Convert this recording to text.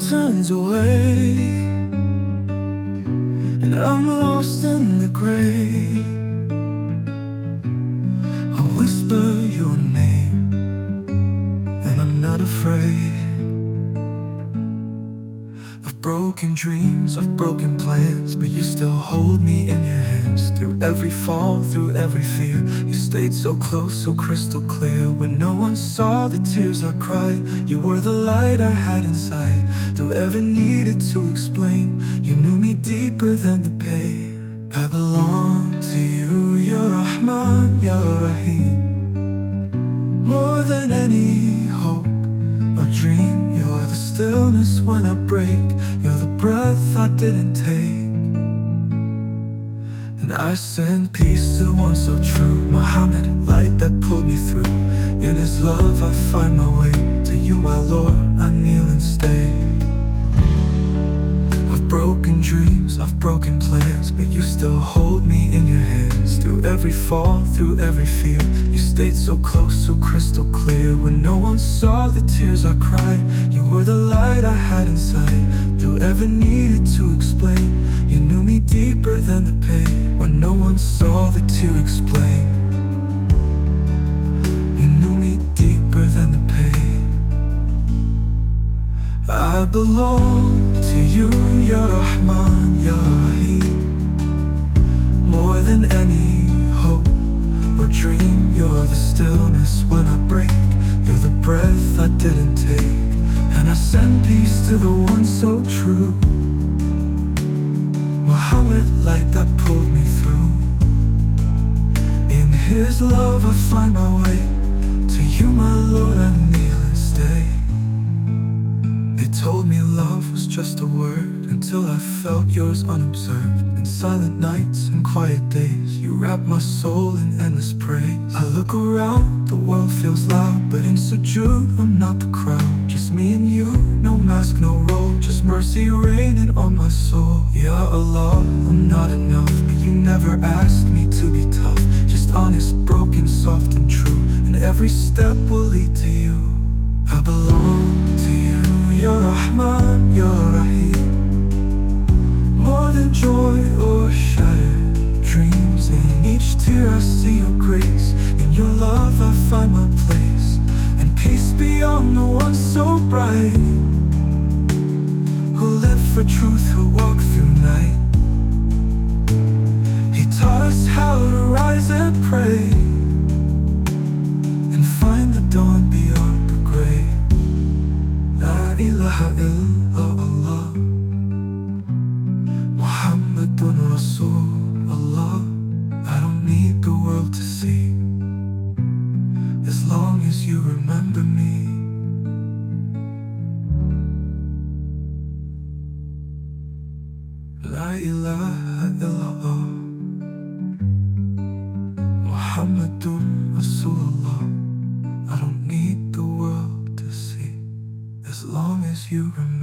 turns away. And I'm lost in the gray. I whisper your name And I'm not afraid. Of broken dreams, of broken plans But you still hold me in your hands Through every fall, through every fear. You stayed so close, so crystal clear. When no one saw the tears I cried. You were the light I had inside Though ever needed to explain You knew me deeper than the pain. I belong to you, Ya Rahman, Ya Rahim. More than any hope or dream You're the stillness when I break. You're the breath I didn't take and I send peace to one so true. Muhammad, light that pulled me through. In his love I find my way To you my Lord, broken dreams, I've broken plans But you still hold me in your hands. Through every fall, through every fear You stayed so close, so crystal clear. When no one saw the tears I cried You were the light I had inside Though ever needed to explain You knew me deeper than the pain. When no one saw I belong to you, Ya Rahman, Ya Rahim. More than any hope or dream You're the stillness when I break. You're the breath I didn't take And I send peace to the one so true. Muhammad, light that pulled me through. In his love I find my way I felt yours unobserved In silent nights and quiet days. You wrap my soul in endless praise. I look around, the world feels loud But in sujood, I'm not the crowd. Just me and you, no mask, no role Just mercy raining on my soul. Ya Allah, I'm not enough But you never asked me to be tough. Just honest, broken, soft and true And every step will lead to you. I belong to you Ya Rahman, tear I see your grace In your love I find my place. And peace beyond the one so bright Who live for truth, who walk through night. He taught us how to rise and pray And find the dawn beyond the grave. La ilaha illallah I don't need the world to see. As long as you remember me.